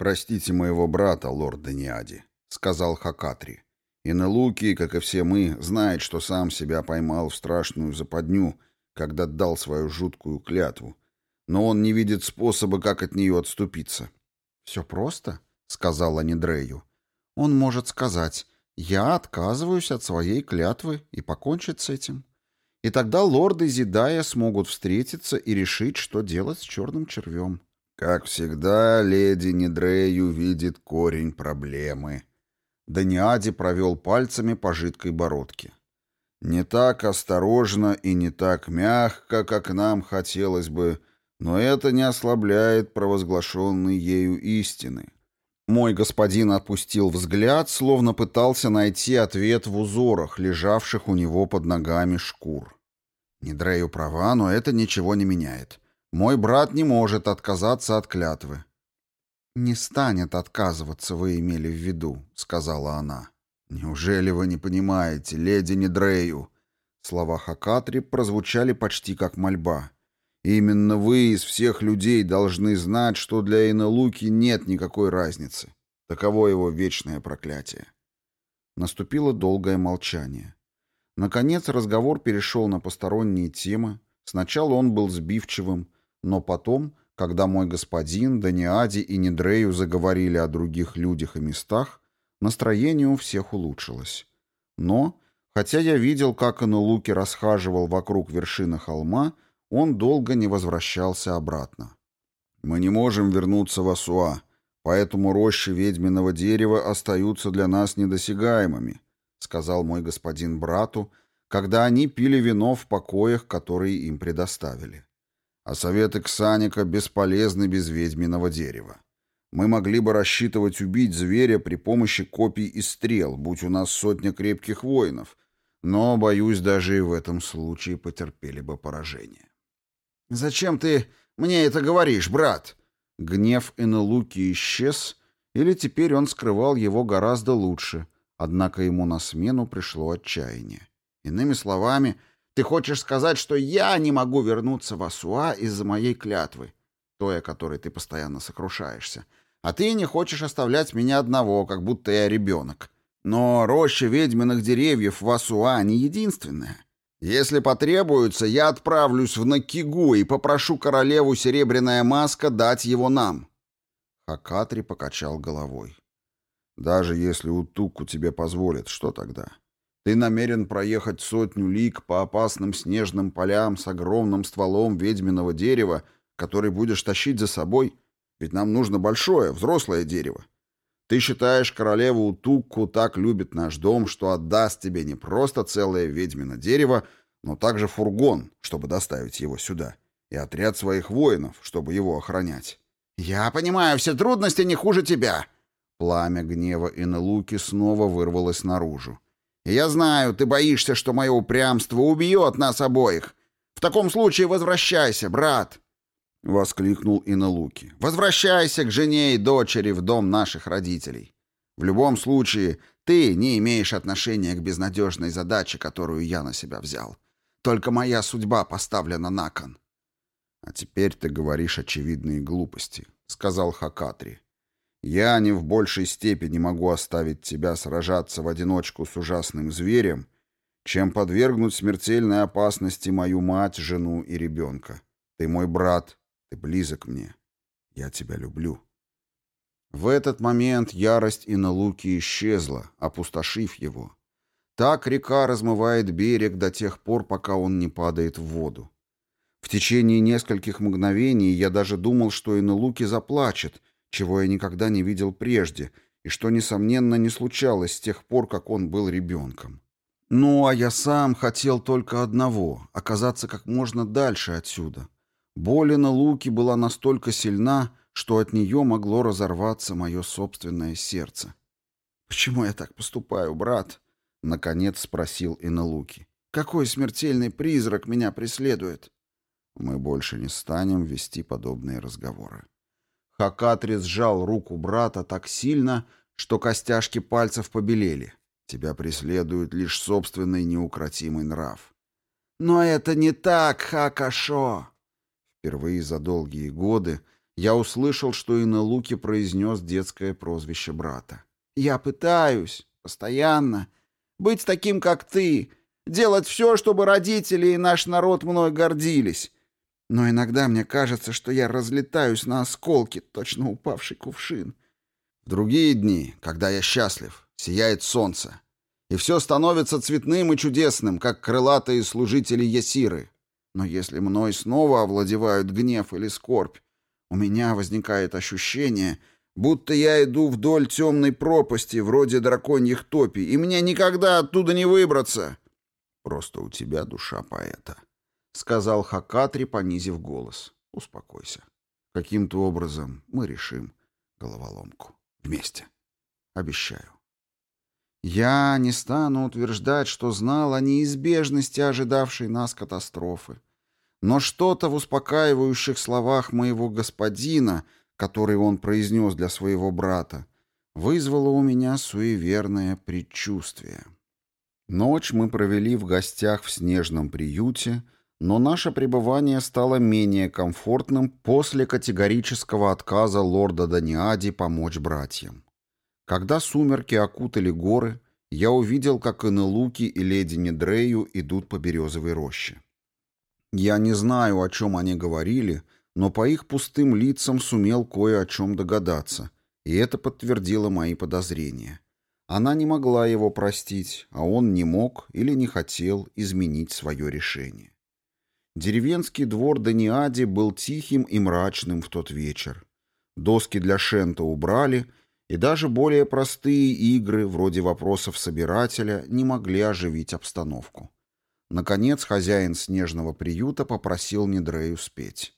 «Простите моего брата, лорд Даниади», — сказал Хакатри. «Инелуки, как и все мы, знает, что сам себя поймал в страшную западню, когда дал свою жуткую клятву. Но он не видит способа, как от нее отступиться». «Все просто», — сказала Нидрею. «Он может сказать, я отказываюсь от своей клятвы и покончить с этим. И тогда лорды Зидая смогут встретиться и решить, что делать с черным червем». Как всегда, леди Нидрею видит корень проблемы. Даниади провел пальцами по жидкой бородке. Не так осторожно и не так мягко, как нам хотелось бы, но это не ослабляет провозглашенной ею истины. Мой господин опустил взгляд, словно пытался найти ответ в узорах, лежавших у него под ногами шкур. Нидрею права, но это ничего не меняет. Мой брат не может отказаться от клятвы. «Не станет отказываться, вы имели в виду», — сказала она. «Неужели вы не понимаете, леди Недрею?» Слова Хакатри прозвучали почти как мольба. «Именно вы из всех людей должны знать, что для Инелуки нет никакой разницы. Таково его вечное проклятие». Наступило долгое молчание. Наконец разговор перешел на посторонние темы. Сначала он был сбивчивым, но потом, когда мой господин, Даниади и Недрею заговорили о других людях и местах, настроение у всех улучшилось. Но, хотя я видел, как Инулуки расхаживал вокруг вершины холма, он долго не возвращался обратно. «Мы не можем вернуться в Асуа, поэтому рощи ведьминого дерева остаются для нас недосягаемыми», сказал мой господин брату, когда они пили вино в покоях, которые им предоставили а советы Ксаника бесполезны без ведьминого дерева. Мы могли бы рассчитывать убить зверя при помощи копий и стрел, будь у нас сотня крепких воинов, но, боюсь, даже и в этом случае потерпели бы поражение. «Зачем ты мне это говоришь, брат?» Гнев Энелуки исчез, или теперь он скрывал его гораздо лучше, однако ему на смену пришло отчаяние. Иными словами, ты хочешь сказать, что я не могу вернуться в Асуа из-за моей клятвы, той, о которой ты постоянно сокрушаешься. А ты не хочешь оставлять меня одного, как будто я ребенок. Но роща ведьминых деревьев в Асуа не единственная. Если потребуется, я отправлюсь в Накигу и попрошу королеву Серебряная Маска дать его нам. Хакатри покачал головой. Даже если Утуку тебе позволит, что тогда? Ты намерен проехать сотню лиг по опасным снежным полям с огромным стволом ведьминого дерева, который будешь тащить за собой? Ведь нам нужно большое, взрослое дерево. Ты считаешь, королева Утукку так любит наш дом, что отдаст тебе не просто целое ведьмино дерево, но также фургон, чтобы доставить его сюда, и отряд своих воинов, чтобы его охранять. «Я понимаю, все трудности не хуже тебя!» Пламя гнева и Инелуки снова вырвалось наружу. Я знаю, ты боишься, что мое упрямство убьет нас обоих. В таком случае возвращайся, брат!» — воскликнул Иналуки. «Возвращайся к жене и дочери в дом наших родителей. В любом случае, ты не имеешь отношения к безнадежной задаче, которую я на себя взял. Только моя судьба поставлена на кон». «А теперь ты говоришь очевидные глупости», — сказал Хакатри. Я не в большей степени могу оставить тебя сражаться в одиночку с ужасным зверем, чем подвергнуть смертельной опасности мою мать, жену и ребенка. Ты мой брат, ты близок мне. Я тебя люблю». В этот момент ярость и Иналуки исчезла, опустошив его. Так река размывает берег до тех пор, пока он не падает в воду. В течение нескольких мгновений я даже думал, что Иналуки заплачет, чего я никогда не видел прежде, и что, несомненно, не случалось с тех пор, как он был ребенком. Ну, а я сам хотел только одного — оказаться как можно дальше отсюда. Боль на Луки была настолько сильна, что от нее могло разорваться мое собственное сердце. «Почему я так поступаю, брат?» — наконец спросил Иналуки. «Какой смертельный призрак меня преследует?» «Мы больше не станем вести подобные разговоры», Хакатри сжал руку брата так сильно, что костяшки пальцев побелели. Тебя преследует лишь собственный неукротимый нрав. Но это не так, Хакашо. Впервые за долгие годы Я услышал, что Инелуки произнес детское прозвище брата. «Я пытаюсь, постоянно, быть таким, как ты, делать все, чтобы родители и наш народ мной гордились. Но иногда мне кажется, что я разлетаюсь на осколки, точно упавший кувшин. В другие дни, когда я счастлив, сияет солнце, и все становится цветным и чудесным, как крылатые служители Ясиры. Но если мной снова овладевают гнев или скорбь, у меня возникает ощущение, будто я иду вдоль темной пропасти, вроде драконьих топий, и мне никогда оттуда не выбраться. Просто у тебя душа поэта. — сказал Хакатри, понизив голос. «Успокойся. Каким-то образом мы решим головоломку. Вместе. Обещаю». Я не стану утверждать, что знал о неизбежности ожидавшей нас катастрофы. Но что-то в успокаивающих словах моего господина, которые он произнес для своего брата, вызвало у меня суеверное предчувствие. Ночь мы провели в гостях в снежном приюте — но наше пребывание стало менее комфортным после категорического отказа лорда Даниади помочь братьям. Когда сумерки окутали горы, я увидел, как Инелуки и леди Недрею идут по березовой роще. Я не знаю, о чем они говорили, но по их пустым лицам сумел кое о чем догадаться, и это подтвердило мои подозрения. Она не могла его простить, а он не мог или не хотел изменить свое решение. Деревенский двор Даниади был тихим и мрачным в тот вечер. Доски для шента убрали, и даже более простые игры, вроде вопросов собирателя, не могли оживить обстановку. Наконец хозяин снежного приюта попросил Недрею спеть.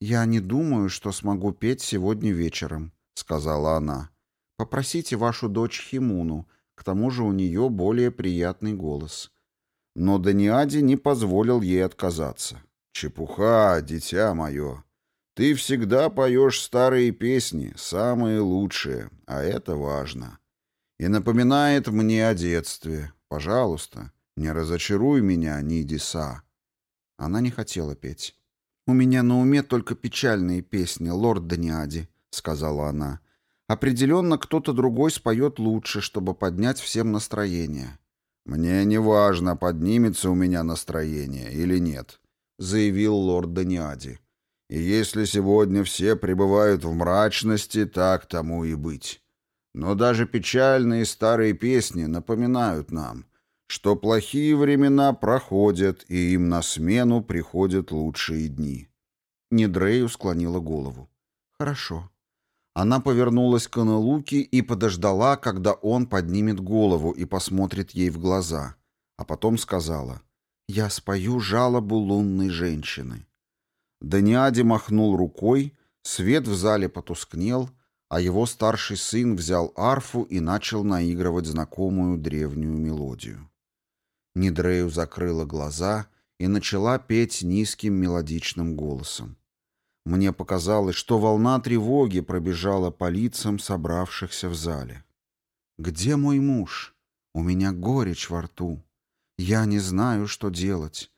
«Я не думаю, что смогу петь сегодня вечером», — сказала она. «Попросите вашу дочь Химуну, к тому же у нее более приятный голос. Но Даниади не позволил ей отказаться. «Чепуха, дитя мое. Ты всегда поешь старые песни, самые лучшие, а это важно. И напоминает мне о детстве. Пожалуйста, не разочаруй меня, Нидиса». Она не хотела петь. «У меня на уме только печальные песни, лорд Даниади», — сказала она. «Определенно кто-то другой споет лучше, чтобы поднять всем настроение. «Мне не важно, поднимется у меня настроение или нет», — заявил лорд Даниади. «И если сегодня все пребывают в мрачности, так тому и быть. Но даже печальные старые песни напоминают нам, что плохие времена проходят, и им на смену приходят лучшие дни». Недрею склонила голову. «Хорошо. Она повернулась к Анелуке и подождала, когда он поднимет голову и посмотрит ей в глаза, а потом сказала «Я спою жалобу лунной женщины». Даниади махнул рукой, свет в зале потускнел, а его старший сын взял арфу и начал наигрывать знакомую древнюю мелодию. Нидрею закрыла глаза и начала петь низким мелодичным голосом. Мне показалось, что волна тревоги пробежала по лицам собравшихся в зале. «Где мой муж? У меня горечь во рту. Я не знаю, что делать.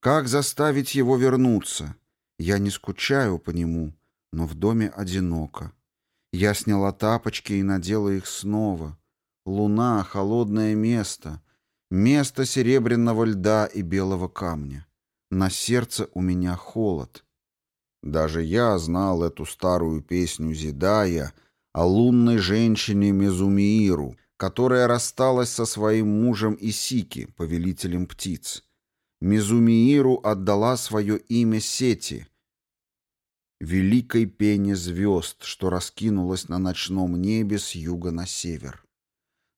Как заставить его вернуться? Я не скучаю по нему, но в доме одиноко. Я сняла тапочки и надела их снова. Луна — холодное место, место серебряного льда и белого камня. На сердце у меня холод». Даже я знал эту старую песню Зидая о лунной женщине Мезумииру, которая рассталась со своим мужем Исики, повелителем птиц. Мезумииру отдала свое имя Сети, великой пене звезд, что раскинулась на ночном небе с юга на север.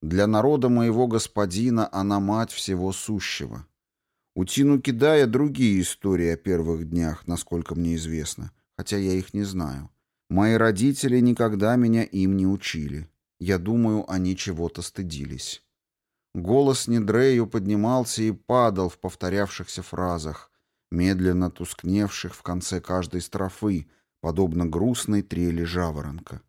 Для народа моего господина она мать всего сущего. У Тину Кидая другие истории о первых днях, насколько мне известно, хотя я их не знаю. Мои родители никогда меня им не учили. Я думаю, они чего-то стыдились. Голос Недрею поднимался и падал в повторявшихся фразах, медленно тускневших в конце каждой строфы, подобно грустной трели жаворонка.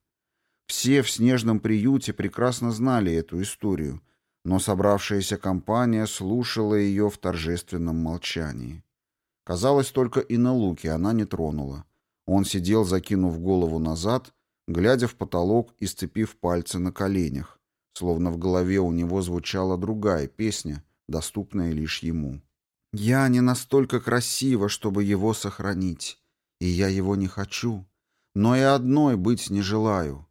Все в снежном приюте прекрасно знали эту историю, но собравшаяся компания слушала ее в торжественном молчании. Казалось, только и на луке она не тронула. Он сидел, закинув голову назад, глядя в потолок и сцепив пальцы на коленях, словно в голове у него звучала другая песня, доступная лишь ему. «Я не настолько красива, чтобы его сохранить, и я его не хочу, но и одной быть не желаю».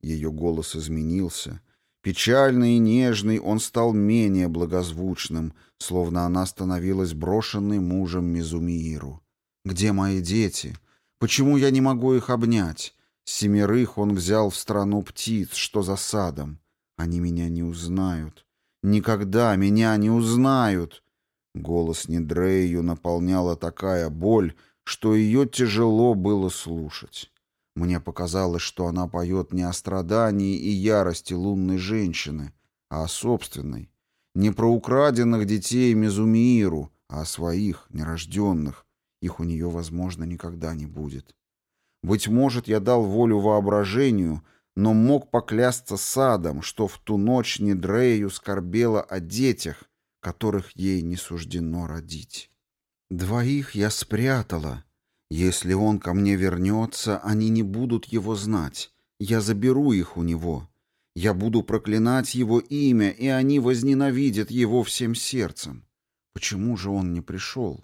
Ее голос изменился. Печальный и нежный он стал менее благозвучным, словно она становилась брошенной мужем Мизумииру. «Где мои дети? Почему я не могу их обнять? Семерых он взял в страну птиц, что за садом. Они меня не узнают. Никогда меня не узнают!» Голос Недрею наполняла такая боль, что ее тяжело было слушать. Мне показалось, что она поет не о страдании и ярости лунной женщины, а о собственной. Не про украденных детей Мезумииру, а о своих, нерожденных. Их у нее, возможно, никогда не будет. Быть может, я дал волю воображению, но мог поклясться садом, что в ту ночь Недрею скорбела о детях, которых ей не суждено родить. Двоих я спрятала. Если он ко мне вернется, они не будут его знать. Я заберу их у него. Я буду проклинать его имя, и они возненавидят его всем сердцем. Почему же он не пришел?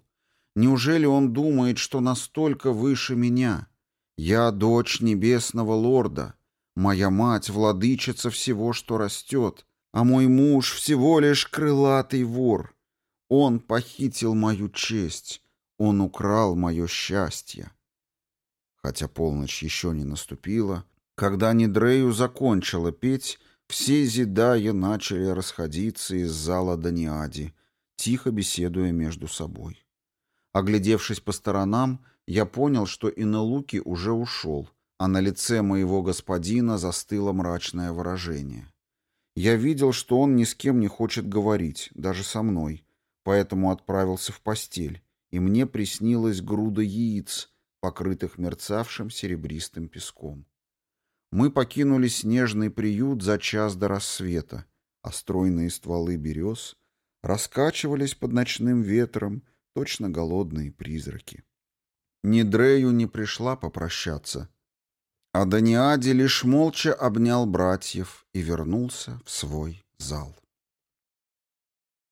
Неужели он думает, что настолько выше меня? Я дочь небесного лорда. Моя мать — владычица всего, что растет, а мой муж — всего лишь крылатый вор. Он похитил мою честь, он украл мое счастье. Хотя полночь еще не наступила, когда Нидрею закончила петь, все зидая начали расходиться из зала Даниади, тихо беседуя между собой. Оглядевшись по сторонам, я понял, что Инелуки уже ушел, а на лице моего господина застыло мрачное выражение. Я видел, что он ни с кем не хочет говорить, даже со мной, поэтому отправился в постель, и мне приснилась груда яиц, покрытых мерцавшим серебристым песком. Мы покинули снежный приют за час до рассвета, а стройные стволы берез раскачивались под ночным ветром, точно голодные призраки. Ни Дрею не пришла попрощаться, а Даниади лишь молча обнял братьев и вернулся в свой зал.